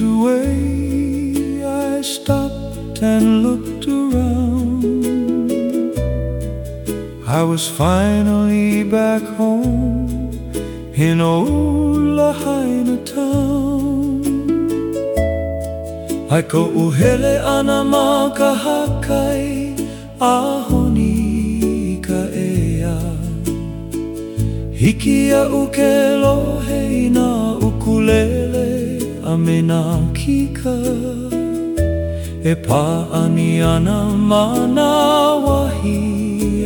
away, I stopped and looked around. I was finally back home in old Lahaina town. Ai ko uhele ana ma ka hakai ahoni ka ea. Hiki a uke lohe ukulele a me nā kika E pā ani ana mana wahi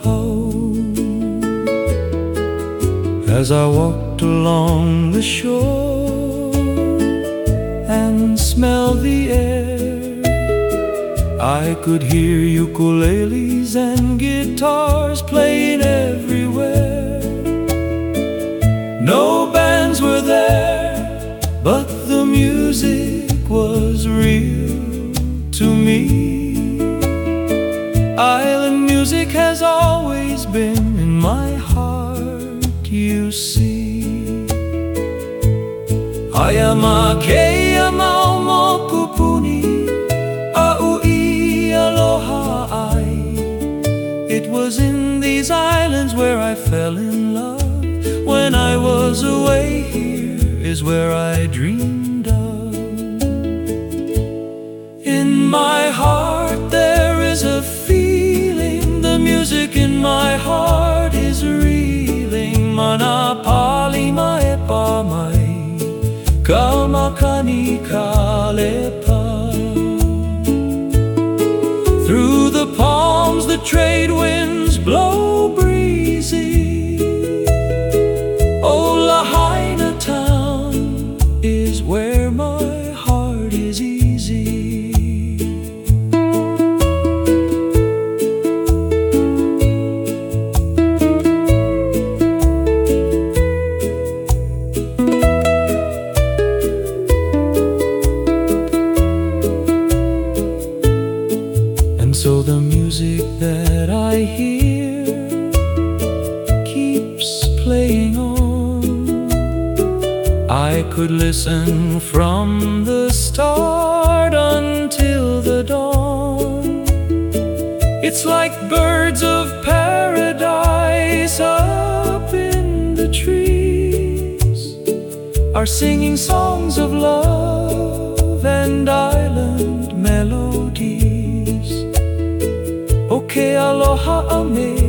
pau. As I walked along the shore And smelled the air I could hear ukuleles and guitars playing everywhere. No but the music was real to me. Island music has always been in my heart, you see. I Ayama kea mau kupuni Au'i aloha ai. It was in these islands where I fell in love When I was away here is where I dreamed of. In my heart there is a feeling, the music in my heart is reeling. Mana pali mai pa mai, kamakani kalepa. Music that I hear keeps playing on. I could listen from the start until the dawn. It's like birds of paradise up in the trees are singing songs of love and island O ke